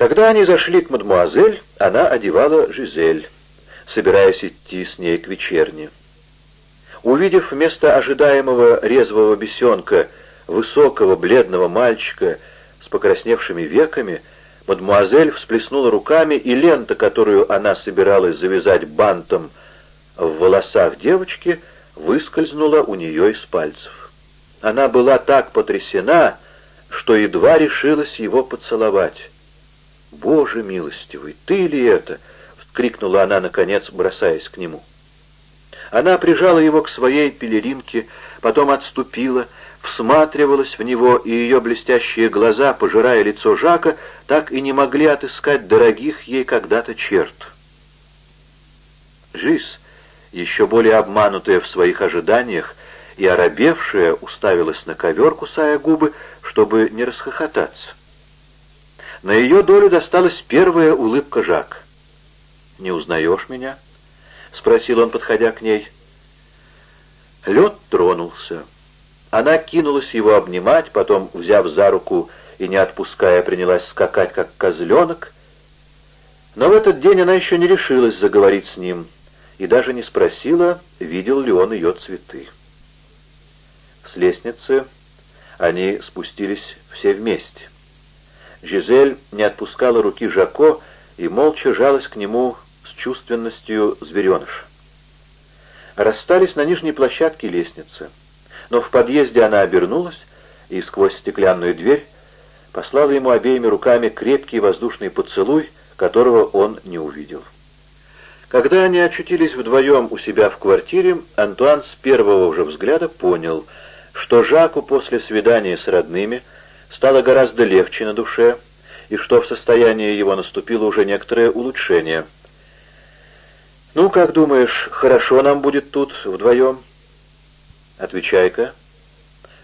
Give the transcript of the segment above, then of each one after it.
Когда они зашли к мадмуазель, она одевала Жизель, собираясь идти с ней к вечерне. Увидев вместо ожидаемого резвого бесенка высокого бледного мальчика с покрасневшими веками, мадмуазель всплеснула руками, и лента, которую она собиралась завязать бантом в волосах девочки, выскользнула у нее из пальцев. Она была так потрясена, что едва решилась его поцеловать. «Боже милостивый, ты ли это?» — крикнула она, наконец, бросаясь к нему. Она прижала его к своей пелеринке, потом отступила, всматривалась в него, и ее блестящие глаза, пожирая лицо Жака, так и не могли отыскать дорогих ей когда-то черт. Жиз, еще более обманутая в своих ожиданиях и оробевшая, уставилась на ковер, кусая губы, чтобы не расхохотаться. На ее долю досталась первая улыбка Жак. «Не узнаешь меня?» — спросил он, подходя к ней. Лед тронулся. Она кинулась его обнимать, потом, взяв за руку и не отпуская, принялась скакать, как козленок. Но в этот день она еще не решилась заговорить с ним и даже не спросила, видел ли он ее цветы. С лестницы они спустились все вместе. Жизель не отпускала руки Жако и молча жалась к нему с чувственностью звереныша. Расстались на нижней площадке лестницы, но в подъезде она обернулась и сквозь стеклянную дверь послала ему обеими руками крепкий воздушный поцелуй, которого он не увидел. Когда они очутились вдвоем у себя в квартире, Антуан с первого уже взгляда понял, что Жаку после свидания с родными – стало гораздо легче на душе, и что в состоянии его наступило уже некоторое улучшение. «Ну, как думаешь, хорошо нам будет тут вдвоем?» «Отвечай-ка».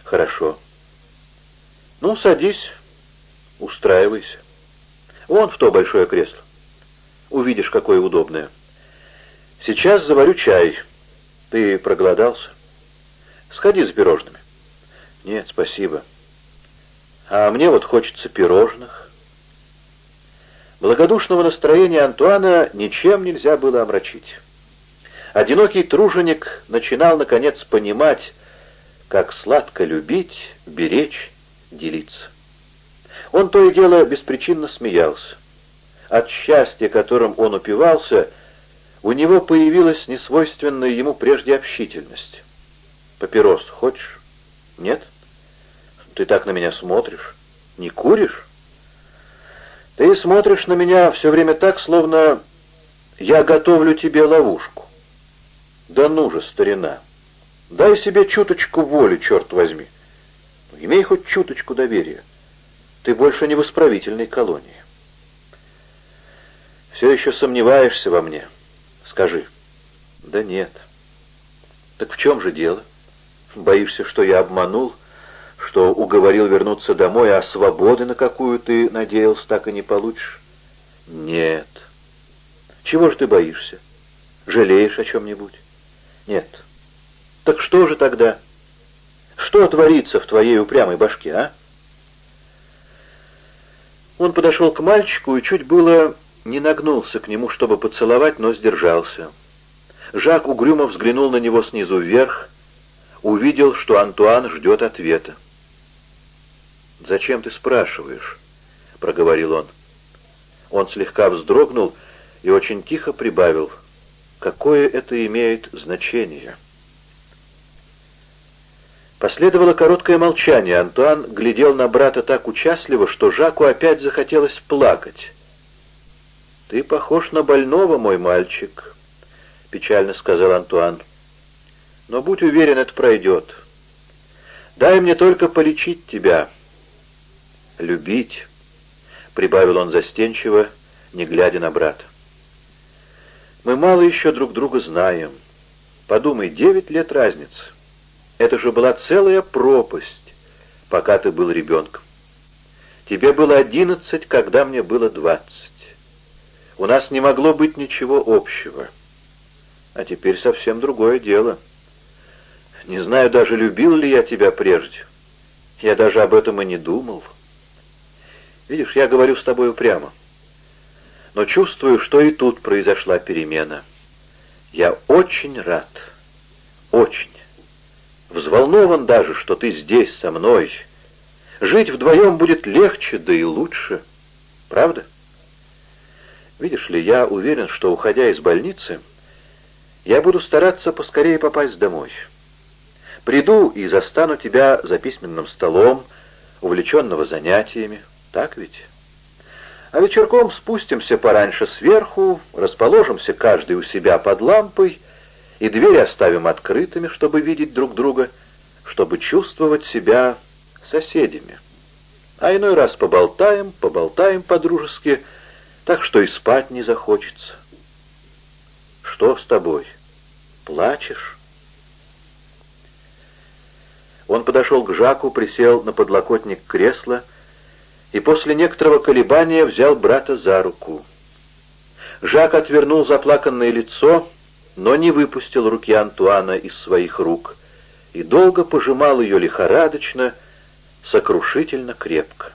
«Хорошо». «Ну, садись, устраивайся. Вон в то большое кресло. Увидишь, какое удобное. Сейчас заварю чай. Ты проголодался? Сходи за пирожными». «Нет, спасибо». А мне вот хочется пирожных. Благодушного настроения Антуана ничем нельзя было омрачить. Одинокий труженик начинал, наконец, понимать, как сладко любить, беречь, делиться. Он то и дело беспричинно смеялся. От счастья, которым он упивался, у него появилась несвойственная ему прежде общительность. «Папирос хочешь?» «Нет?» Ты так на меня смотришь. Не куришь? Ты смотришь на меня все время так, словно я готовлю тебе ловушку. Да ну же, старина, дай себе чуточку воли, черт возьми. Имей хоть чуточку доверия. Ты больше не в исправительной колонии. Все еще сомневаешься во мне? Скажи. Да нет. Так в чем же дело? Боишься, что я обманул? — что уговорил вернуться домой, а свободы, на какую ты надеялся, так и не получишь? Нет. Чего же ты боишься? Жалеешь о чем-нибудь? Нет. Так что же тогда? Что творится в твоей упрямой башке, а? Он подошел к мальчику и чуть было не нагнулся к нему, чтобы поцеловать, но сдержался. Жак угрюмо взглянул на него снизу вверх, увидел, что Антуан ждет ответа. «Зачем ты спрашиваешь?» — проговорил он. Он слегка вздрогнул и очень тихо прибавил. «Какое это имеет значение?» Последовало короткое молчание. Антуан глядел на брата так участливо, что Жаку опять захотелось плакать. «Ты похож на больного, мой мальчик», — печально сказал Антуан. «Но будь уверен, это пройдет. Дай мне только полечить тебя» любить», — прибавил он застенчиво, не глядя на брата. «Мы мало еще друг друга знаем. Подумай, девять лет разницы. Это же была целая пропасть, пока ты был ребенком. Тебе было одиннадцать, когда мне было двадцать. У нас не могло быть ничего общего. А теперь совсем другое дело. Не знаю даже, любил ли я тебя прежде. Я даже об этом и не думал». Видишь, я говорю с тобой прямо. но чувствую, что и тут произошла перемена. Я очень рад, очень. Взволнован даже, что ты здесь со мной. Жить вдвоем будет легче, да и лучше. Правда? Видишь ли, я уверен, что, уходя из больницы, я буду стараться поскорее попасть домой. Приду и застану тебя за письменным столом, увлеченного занятиями. Так ведь? А вечерком спустимся пораньше сверху, расположимся каждый у себя под лампой и двери оставим открытыми, чтобы видеть друг друга, чтобы чувствовать себя соседями. А иной раз поболтаем, поболтаем по-дружески, так что и спать не захочется. Что с тобой? Плачешь? Он подошел к Жаку, присел на подлокотник кресла и после некоторого колебания взял брата за руку. Жак отвернул заплаканное лицо, но не выпустил руки Антуана из своих рук и долго пожимал ее лихорадочно, сокрушительно крепко.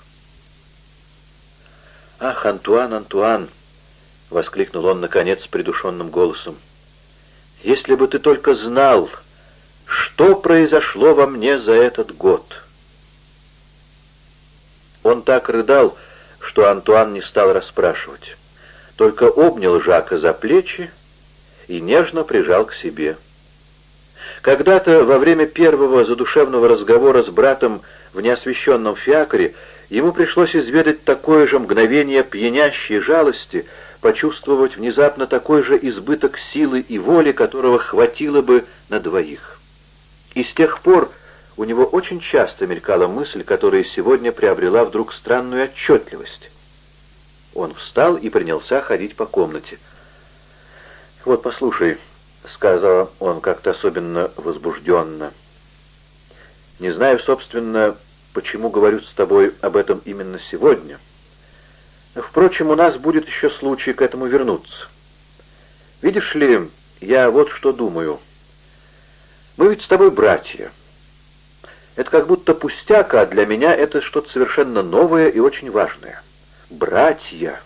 «Ах, Антуан, Антуан!» — воскликнул он, наконец, придушенным голосом. «Если бы ты только знал, что произошло во мне за этот год!» Он так рыдал, что Антуан не стал расспрашивать, только обнял Жака за плечи и нежно прижал к себе. Когда-то во время первого задушевного разговора с братом в неосвещенном фиакре ему пришлось изведать такое же мгновение пьянящей жалости, почувствовать внезапно такой же избыток силы и воли, которого хватило бы на двоих. И с тех пор у него очень часто мелькала мысль, которая сегодня приобрела вдруг странную отчетливость. Он встал и принялся ходить по комнате. «Вот, послушай», — сказал он как-то особенно возбужденно. «Не знаю, собственно, почему говорю с тобой об этом именно сегодня. Впрочем, у нас будет еще случай к этому вернуться. Видишь ли, я вот что думаю. Мы ведь с тобой братья». Это как будто пустяк, а для меня это что-то совершенно новое и очень важное. Братья.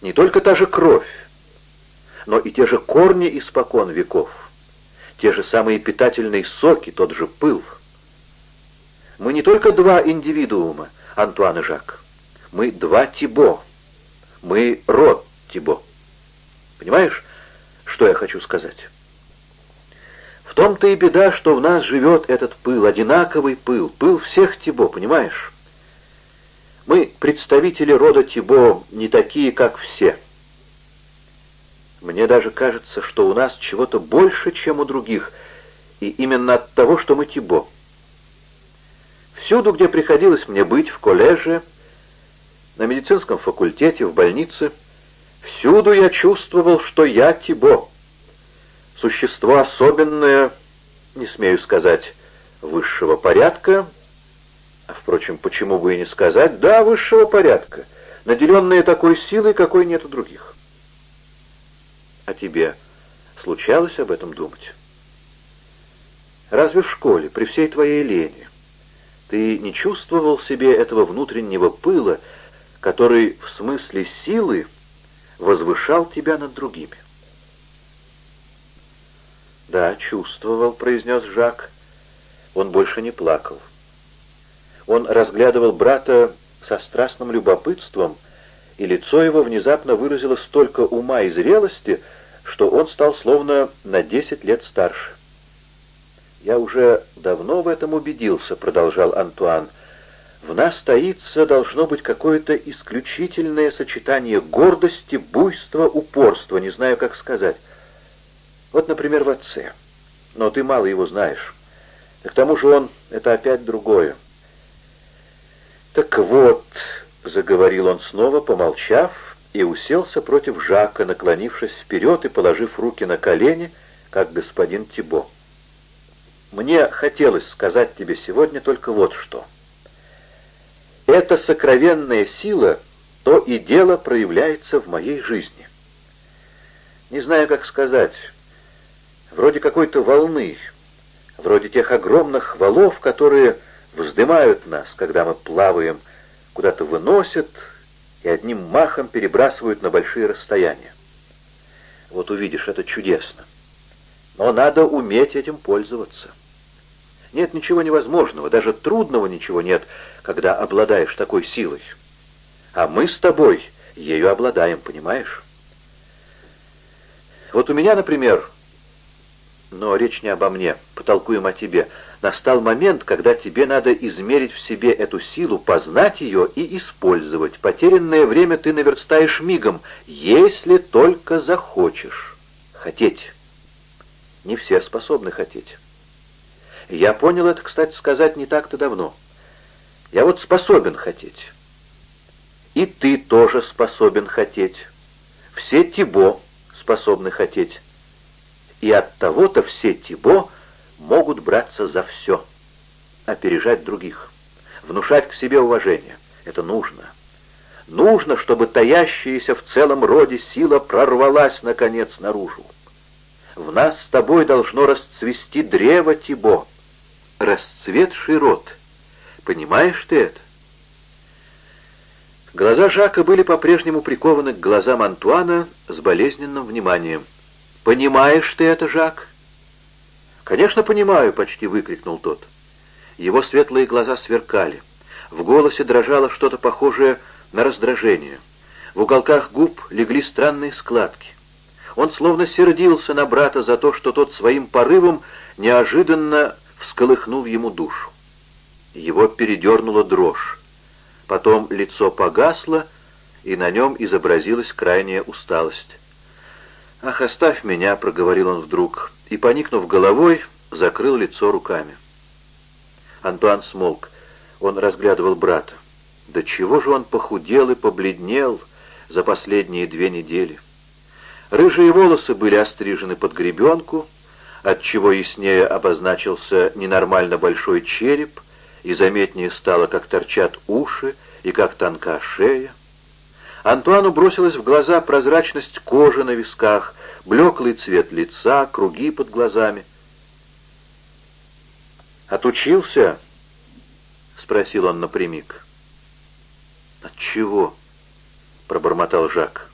Не только та же кровь, но и те же корни испокон веков, те же самые питательные соки, тот же пыл. Мы не только два индивидуума, Антуан и Жак. Мы два Тибо. Мы род Тибо. Понимаешь, что я хочу сказать? В том-то и беда, что в нас живет этот пыл, одинаковый пыл, пыл всех Тибо, понимаешь? Мы представители рода Тибо, не такие, как все. Мне даже кажется, что у нас чего-то больше, чем у других, и именно от того, что мы Тибо. Всюду, где приходилось мне быть, в коллеже, на медицинском факультете, в больнице, всюду я чувствовал, что я Тибо существо особенное, не смею сказать, высшего порядка, а, впрочем, почему бы и не сказать, да, высшего порядка, наделенное такой силой, какой нет у других. А тебе случалось об этом думать? Разве в школе, при всей твоей лени, ты не чувствовал себе этого внутреннего пыла, который в смысле силы возвышал тебя над другими? «Да, чувствовал», — произнес Жак. Он больше не плакал. Он разглядывал брата со страстным любопытством, и лицо его внезапно выразило столько ума и зрелости, что он стал словно на десять лет старше. «Я уже давно в этом убедился», — продолжал Антуан. «В нас таится, должно быть, какое-то исключительное сочетание гордости, буйства, упорства, не знаю, как сказать. Вот, например, в отце. Но ты мало его знаешь. И к тому же он — это опять другое. «Так вот», — заговорил он снова, помолчав, и уселся против Жака, наклонившись вперед и положив руки на колени, как господин Тибо. «Мне хотелось сказать тебе сегодня только вот что. Эта сокровенная сила то и дело проявляется в моей жизни. Не знаю, как сказать, вроде какой-то волны, вроде тех огромных валов, которые вздымают нас, когда мы плаваем, куда-то выносят и одним махом перебрасывают на большие расстояния. Вот увидишь, это чудесно. Но надо уметь этим пользоваться. Нет ничего невозможного, даже трудного ничего нет, когда обладаешь такой силой. А мы с тобой ею обладаем, понимаешь? Вот у меня, например, но речь не обо мне, потолкуем о тебе, настал момент, когда тебе надо измерить в себе эту силу, познать ее и использовать. Потерянное время ты наверстаешь мигом, если только захочешь. Хотеть. Не все способны хотеть. Я понял это, кстати сказать, не так-то давно. Я вот способен хотеть. И ты тоже способен хотеть. Все Тибо способны хотеть. И от того-то все Тибо могут браться за все, опережать других, внушать к себе уважение. Это нужно. Нужно, чтобы таящаяся в целом роде сила прорвалась, наконец, наружу. В нас с тобой должно расцвести древо Тибо, расцветший род. Понимаешь ты это? Глаза Жака были по-прежнему прикованы к глазам Антуана с болезненным вниманием. «Понимаешь ты это, Жак?» «Конечно, понимаю», — почти выкрикнул тот. Его светлые глаза сверкали. В голосе дрожало что-то похожее на раздражение. В уголках губ легли странные складки. Он словно сердился на брата за то, что тот своим порывом неожиданно всколыхнул ему душу. Его передернула дрожь. Потом лицо погасло, и на нем изобразилась крайняя усталость. «Ах, оставь меня», — проговорил он вдруг, и, поникнув головой, закрыл лицо руками. Антуан смолк. Он разглядывал брата. Да чего же он похудел и побледнел за последние две недели? Рыжие волосы были острижены под гребенку, отчего яснее обозначился ненормально большой череп, и заметнее стало, как торчат уши и как тонка шея. Антуану бросилась в глаза прозрачность кожи на висках, блеклый цвет лица, круги под глазами. «Отучился?» — спросил он напрямик. «От чего?» — пробормотал Жак.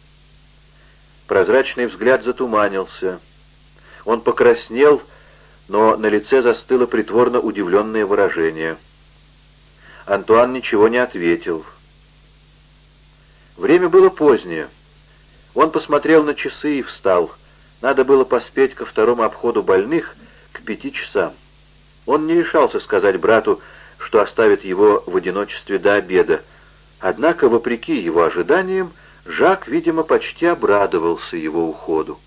Прозрачный взгляд затуманился. Он покраснел, но на лице застыло притворно удивленное выражение. Антуан ничего не ответил. Время было позднее. Он посмотрел на часы и встал. Надо было поспеть ко второму обходу больных к пяти часам. Он не решался сказать брату, что оставит его в одиночестве до обеда. Однако, вопреки его ожиданиям, Жак, видимо, почти обрадовался его уходу.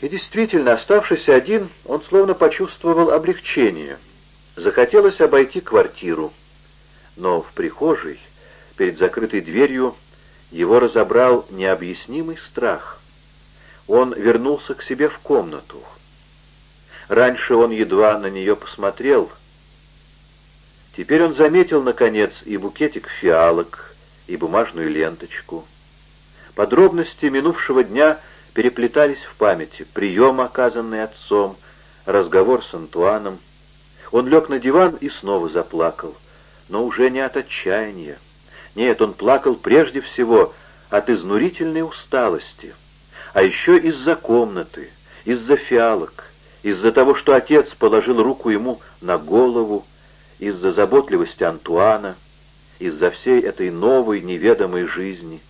И действительно, оставшись один, он словно почувствовал облегчение. Захотелось обойти квартиру. Но в прихожей, перед закрытой дверью, его разобрал необъяснимый страх. Он вернулся к себе в комнату. Раньше он едва на нее посмотрел. Теперь он заметил, наконец, и букетик фиалок, и бумажную ленточку. Подробности минувшего дня переплетались в памяти. Прием, оказанный отцом, разговор с Антуаном. Он лег на диван и снова заплакал, но уже не от отчаяния. Нет, он плакал прежде всего от изнурительной усталости, а еще из-за комнаты, из-за фиалок, из-за того, что отец положил руку ему на голову, из-за заботливости Антуана, из-за всей этой новой неведомой жизни.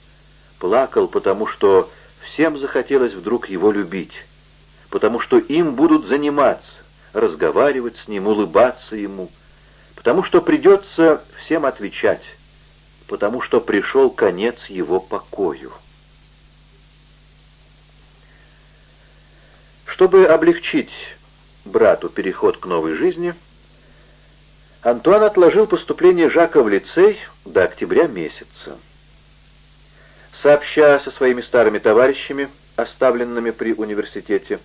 Плакал, потому что всем захотелось вдруг его любить, потому что им будут заниматься, разговаривать с ним, улыбаться ему, потому что придется всем отвечать, потому что пришел конец его покою. Чтобы облегчить брату переход к новой жизни, Антуан отложил поступление Жака в лицей до октября месяца. Сообща со своими старыми товарищами, оставленными при университете,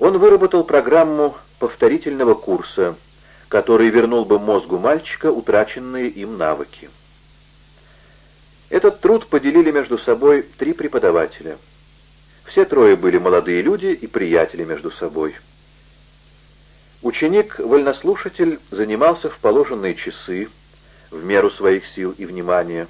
он выработал программу повторительного курса, который вернул бы мозгу мальчика утраченные им навыки. Этот труд поделили между собой три преподавателя. Все трое были молодые люди и приятели между собой. Ученик-вольнослушатель занимался в положенные часы, в меру своих сил и внимания.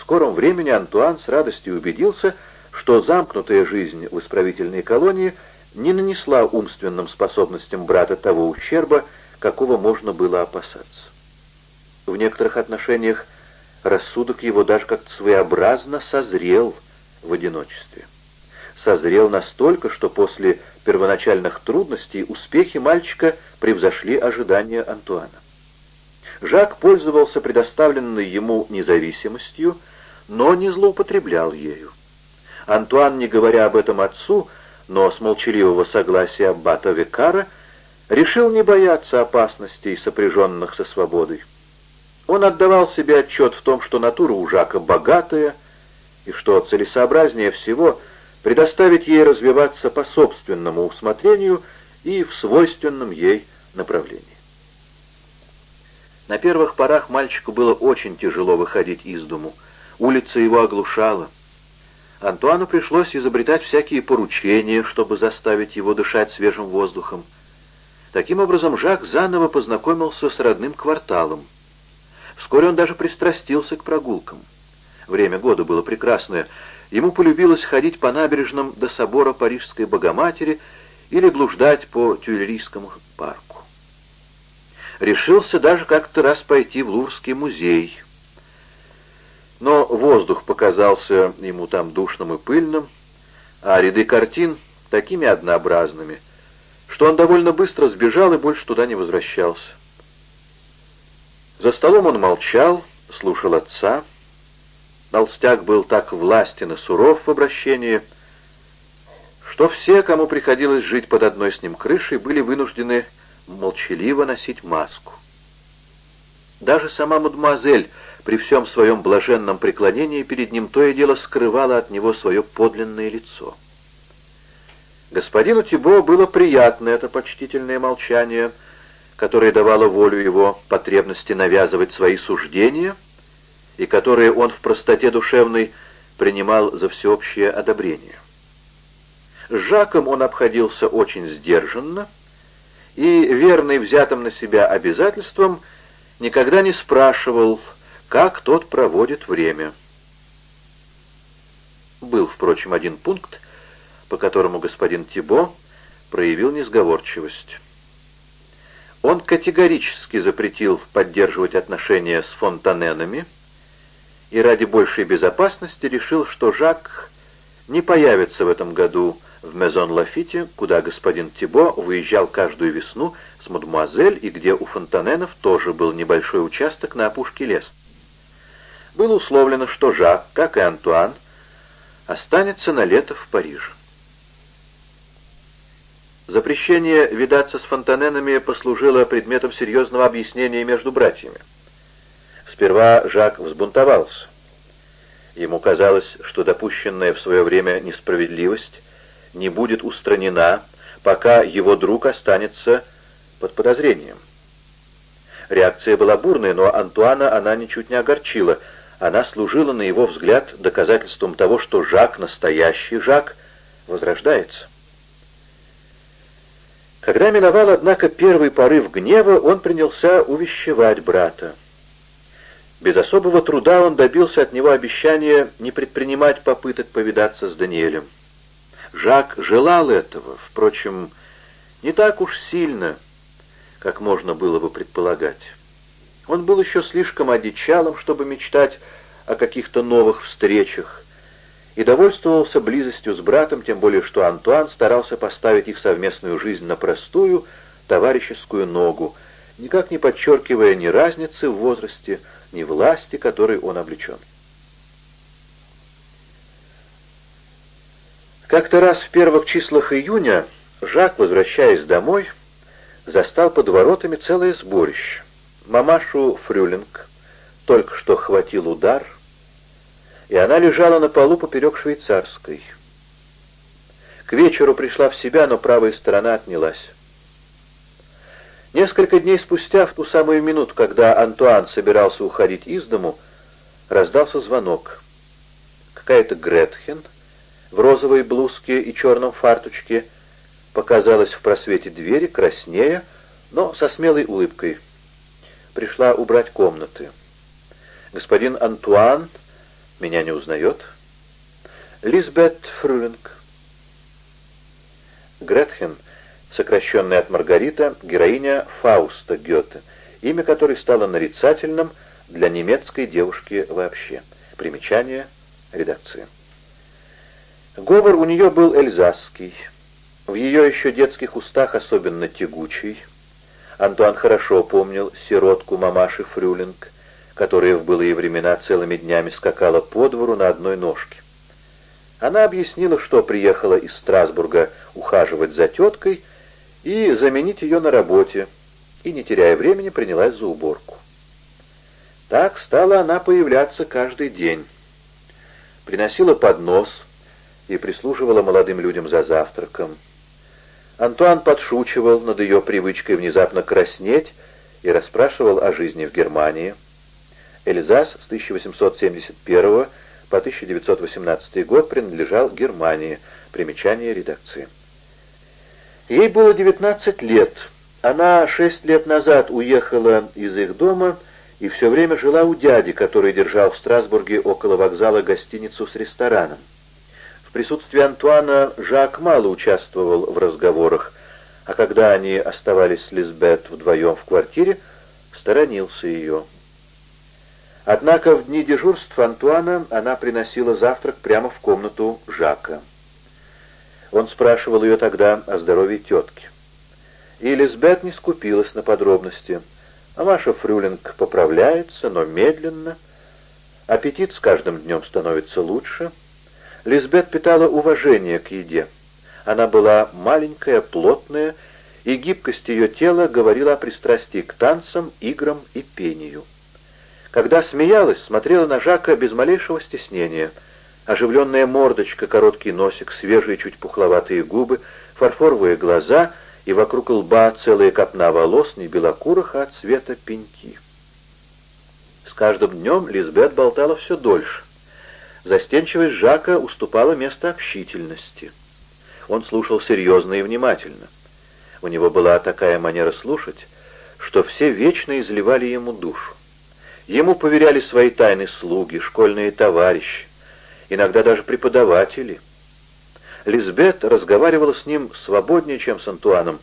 скором времени Антуан с радостью убедился, что замкнутая жизнь в исправительной колонии не нанесла умственным способностям брата того ущерба, какого можно было опасаться. В некоторых отношениях рассудок его даже как-то своеобразно созрел в одиночестве. Созрел настолько, что после первоначальных трудностей успехи мальчика превзошли ожидания Антуана. Жак пользовался предоставленной ему независимостью, но не злоупотреблял ею. Антуан, не говоря об этом отцу, но с молчаливого согласия аббата Викара, решил не бояться опасностей, сопряженных со свободой. Он отдавал себе отчет в том, что натура у Жака богатая, и что целесообразнее всего предоставить ей развиваться по собственному усмотрению и в свойственном ей направлении. На первых порах мальчику было очень тяжело выходить из дому. Улица его оглушала. Антуану пришлось изобретать всякие поручения, чтобы заставить его дышать свежим воздухом. Таким образом, Жак заново познакомился с родным кварталом. Вскоре он даже пристрастился к прогулкам. Время года было прекрасное. Ему полюбилось ходить по набережным до собора Парижской Богоматери или блуждать по Тюильрийскому парку решился даже как-то раз пойти в Лурский музей. Но воздух показался ему там душным и пыльным, а ряды картин такими однообразными, что он довольно быстро сбежал и больше туда не возвращался. За столом он молчал, слушал отца. Толстяк был так властен и суров в обращении, что все, кому приходилось жить под одной с ним крышей, были вынуждены молчаливо носить маску. Даже сама мадемуазель при всем своем блаженном преклонении перед ним то и дело скрывала от него свое подлинное лицо. Господину Тибо было приятно это почтительное молчание, которое давало волю его потребности навязывать свои суждения и которые он в простоте душевной принимал за всеобщее одобрение. С Жаком он обходился очень сдержанно, и, верный взятым на себя обязательствам, никогда не спрашивал, как тот проводит время. Был, впрочем, один пункт, по которому господин Тибо проявил несговорчивость. Он категорически запретил поддерживать отношения с фонтаненами и ради большей безопасности решил, что Жак не появится в этом году в Мезон-Лафите, куда господин Тибо выезжал каждую весну с мадемуазель и где у Фонтаненов тоже был небольшой участок на опушке леса. Было условлено, что Жак, как и Антуан, останется на лето в Париже. Запрещение видаться с Фонтаненами послужило предметом серьезного объяснения между братьями. Сперва Жак взбунтовался. Ему казалось, что допущенная в свое время несправедливость не будет устранена, пока его друг останется под подозрением. Реакция была бурная, но Антуана она ничуть не огорчила. Она служила, на его взгляд, доказательством того, что Жак, настоящий Жак, возрождается. Когда миновал, однако, первый порыв гнева, он принялся увещевать брата. Без особого труда он добился от него обещания не предпринимать попыток повидаться с Даниэлем. Жак желал этого, впрочем, не так уж сильно, как можно было бы предполагать. Он был еще слишком одичалым, чтобы мечтать о каких-то новых встречах, и довольствовался близостью с братом, тем более что Антуан старался поставить их совместную жизнь на простую, товарищескую ногу, никак не подчеркивая ни разницы в возрасте, ни власти, которой он облечен. Как-то раз в первых числах июня Жак, возвращаясь домой, застал под воротами целое сборище. Мамашу Фрюлинг только что хватил удар, и она лежала на полу поперек швейцарской. К вечеру пришла в себя, но правая сторона отнялась. Несколько дней спустя, в ту самую минуту, когда Антуан собирался уходить из дому, раздался звонок. Какая-то Гретхен — в розовой блузке и черном фартучке, показалась в просвете двери, краснея, но со смелой улыбкой. Пришла убрать комнаты. Господин Антуан Меня не узнает? Лизбет Фрюлинг. Гретхен, сокращенная от Маргарита, героиня Фауста Гёте, имя которой стало нарицательным для немецкой девушки вообще. Примечание редакции. Говор у нее был эльзасский, в ее еще детских устах особенно тягучий. Антуан хорошо помнил сиротку мамаши Фрюлинг, которая в былые времена целыми днями скакала по двору на одной ножке. Она объяснила, что приехала из Страсбурга ухаживать за теткой и заменить ее на работе, и, не теряя времени, принялась за уборку. Так стала она появляться каждый день. Приносила поднос и прислуживала молодым людям за завтраком. Антуан подшучивал над ее привычкой внезапно краснеть и расспрашивал о жизни в Германии. Эльзас с 1871 по 1918 год принадлежал Германии. Примечание редакции. Ей было 19 лет. Она шесть лет назад уехала из их дома и все время жила у дяди, который держал в Страсбурге около вокзала гостиницу с рестораном. В присутствии Антуана Жак мало участвовал в разговорах, а когда они оставались с Лизбет вдвоем в квартире, сторонился ее. Однако в дни дежурств Антуана она приносила завтрак прямо в комнату Жака. Он спрашивал ее тогда о здоровье тетки. И Лизбет не скупилась на подробности. А Маша Фрюлинг поправляется, но медленно. Аппетит с каждым днем становится лучше. Лизбет питала уважение к еде. Она была маленькая, плотная, и гибкость ее тела говорила о пристрастии к танцам, играм и пению. Когда смеялась, смотрела на Жака без малейшего стеснения. Оживленная мордочка, короткий носик, свежие, чуть пухловатые губы, фарфоровые глаза и вокруг лба целая копна волос, не белокурых, а цвета пеньки. С каждым днем Лизбет болтала все дольше. Застенчивость Жака уступала место общительности. Он слушал серьезно и внимательно. У него была такая манера слушать, что все вечно изливали ему душу. Ему поверяли свои тайны слуги, школьные товарищи, иногда даже преподаватели. Лизбет разговаривала с ним свободнее, чем с Антуаном,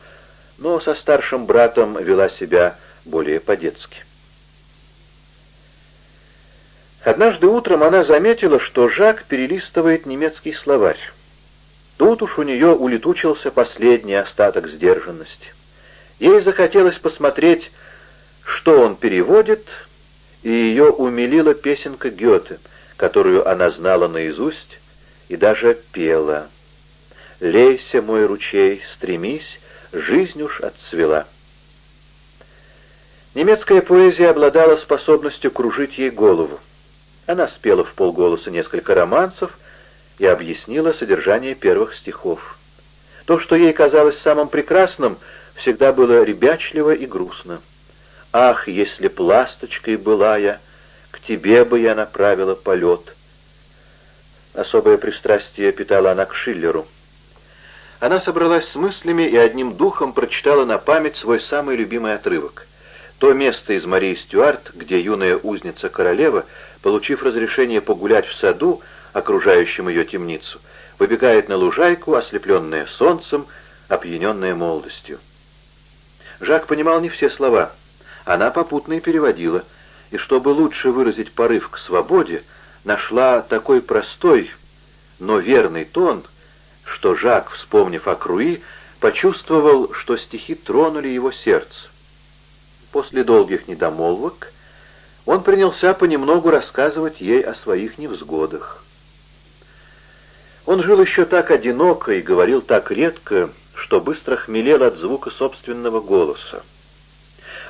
но со старшим братом вела себя более по-детски. Однажды утром она заметила, что Жак перелистывает немецкий словарь. Тут уж у нее улетучился последний остаток сдержанности. Ей захотелось посмотреть, что он переводит, и ее умилила песенка Гёте, которую она знала наизусть и даже пела. «Лейся, мой ручей, стремись, жизнь уж отцвела». Немецкая поэзия обладала способностью кружить ей голову. Она спела в полголоса несколько романсов и объяснила содержание первых стихов. То, что ей казалось самым прекрасным, всегда было ребячливо и грустно. Ах, если б ласточкой была я, к тебе бы я направила полет. Особое пристрастие питала она к Шиллеру. Она собралась с мыслями и одним духом прочитала на память свой самый любимый отрывок. То место из Марии Стюарт, где юная узница королева, получив разрешение погулять в саду, окружающем ее темницу, выбегает на лужайку, ослепленная солнцем, опьяненная молодостью. Жак понимал не все слова — она попутно и переводила, и чтобы лучше выразить порыв к свободе, нашла такой простой, но верный тон, что Жак, вспомнив о Круи, почувствовал, что стихи тронули его сердце. После долгих недомолвок он принялся понемногу рассказывать ей о своих невзгодах. Он жил еще так одиноко и говорил так редко, что быстро хмелел от звука собственного голоса.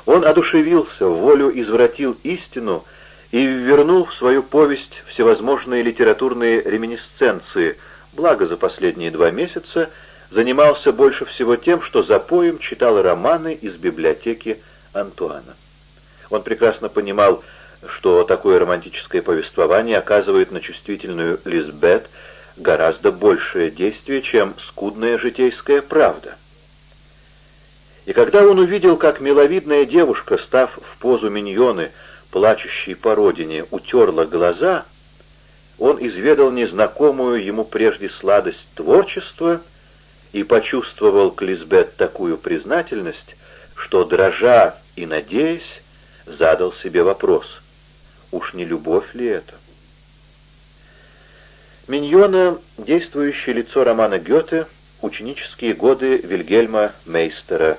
Он одушевился, волю извратил истину и вернул в свою повесть всевозможные литературные реминисценции, благо за последние два месяца занимался больше всего тем, что за поем читал романы из библиотеки Антуана. Он прекрасно понимал, что такое романтическое повествование оказывает на чувствительную Лизбет гораздо большее действие, чем скудная житейская правда. И когда он увидел, как миловидная девушка, став в позу миньоны, плачущей по родине, утерла глаза, он изведал незнакомую ему прежде сладость творчества и почувствовал к Лизбет такую признательность, что, дрожа и надеясь, задал себе вопрос, уж не любовь ли это? Миньона, действующее лицо романа Гёте, ученические годы Вильгельма Мейстера,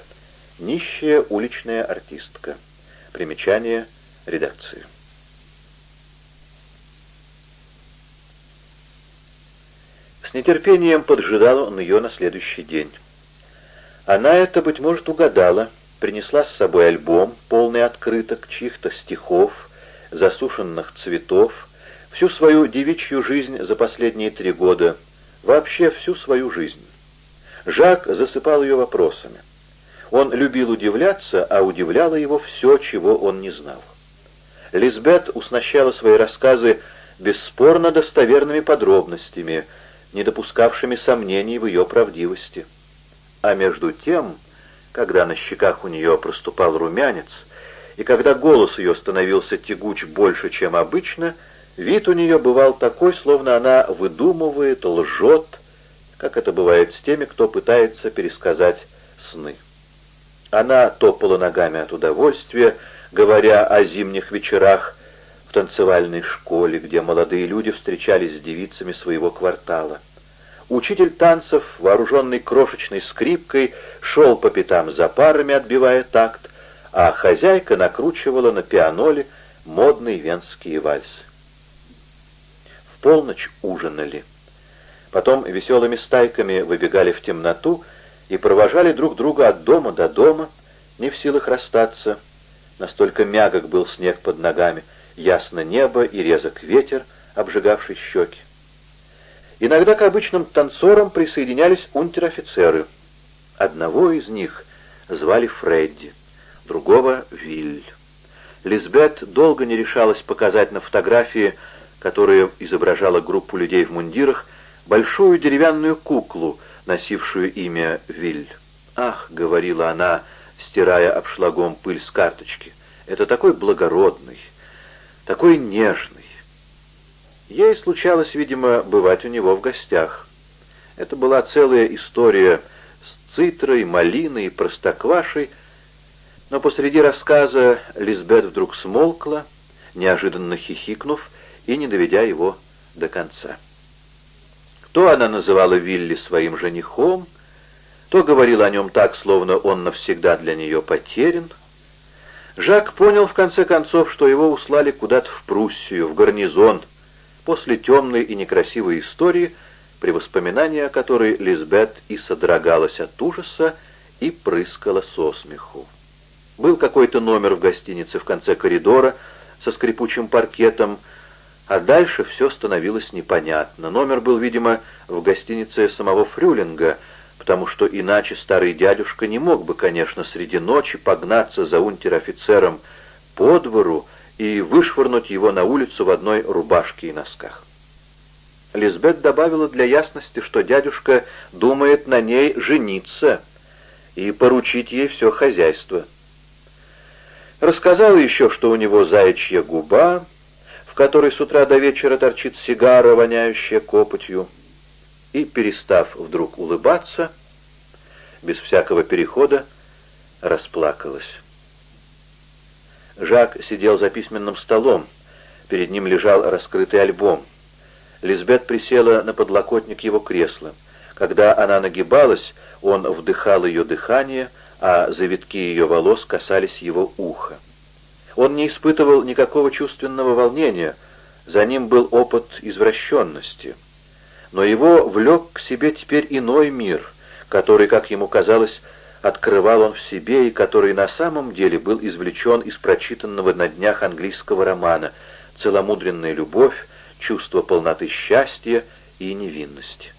нищая уличная артистка. Примечание редакции. С нетерпением поджидал он ее на следующий день. Она это, быть может, угадала, принесла с собой альбом, полный открыток, чьих-то стихов, засушенных цветов, всю свою девичью жизнь за последние три года, вообще всю свою жизнь. Жак засыпал ее вопросами. Он любил удивляться, а удивляло его все, чего он не знал. Лизбет уснащала свои рассказы бесспорно достоверными подробностями — не допускавшими сомнений в ее правдивости. А между тем, когда на щеках у нее проступал румянец, и когда голос ее становился тягуч больше, чем обычно, вид у нее бывал такой, словно она выдумывает, лжет, как это бывает с теми, кто пытается пересказать сны. Она топала ногами от удовольствия, говоря о зимних вечерах, в танцевальной школе, где молодые люди встречались с девицами своего квартала. Учитель танцев, вооруженный крошечной скрипкой, шел по пятам за парами, отбивая такт, а хозяйка накручивала на пианоле модные венские вальсы. В полночь ужинали. Потом веселыми стайками выбегали в темноту и провожали друг друга от дома до дома, не в силах расстаться. Настолько мягок был снег под ногами — ясно небо и резок ветер, обжигавший щеки. Иногда к обычным танцорам присоединялись унтер-офицеры. Одного из них звали Фредди, другого — Виль. Лизбет долго не решалась показать на фотографии, которая изображала группу людей в мундирах, большую деревянную куклу, носившую имя Виль. «Ах», — говорила она, стирая обшлагом пыль с карточки, — «это такой благородный, такой нежный. Ей случалось, видимо, бывать у него в гостях. Это была целая история с цитрой, малиной простоквашей, но посреди рассказа Лизбет вдруг смолкла, неожиданно хихикнув и не доведя его до конца. То она называла Вилли своим женихом, то говорила о нем так, словно он навсегда для нее потерян, Жак понял в конце концов, что его услали куда-то в Пруссию, в гарнизон, после темной и некрасивой истории, при воспоминании о которой Лизбет и содрогалась от ужаса и прыскала со смеху. Был какой-то номер в гостинице в конце коридора со скрипучим паркетом, а дальше все становилось непонятно. Номер был, видимо, в гостинице самого Фрюлинга — потому что иначе старый дядюшка не мог бы, конечно, среди ночи погнаться за унтер-офицером по двору и вышвырнуть его на улицу в одной рубашке и носках. Лизбет добавила для ясности, что дядюшка думает на ней жениться и поручить ей все хозяйство. Рассказала еще, что у него заячья губа, которой с утра до вечера торчит сигара, воняющая копотью, и, перестав вдруг улыбаться, без всякого перехода, расплакалась. Жак сидел за письменным столом, перед ним лежал раскрытый альбом. Лизбет присела на подлокотник его кресла. Когда она нагибалась, он вдыхал ее дыхание, а завитки ее волос касались его уха. Он не испытывал никакого чувственного волнения, за ним был опыт извращенности — но его влек к себе теперь иной мир, который, как ему казалось, открывал он в себе и который на самом деле был извлечен из прочитанного на днях английского романа «Целомудренная любовь», «Чувство полноты счастья» и невинности.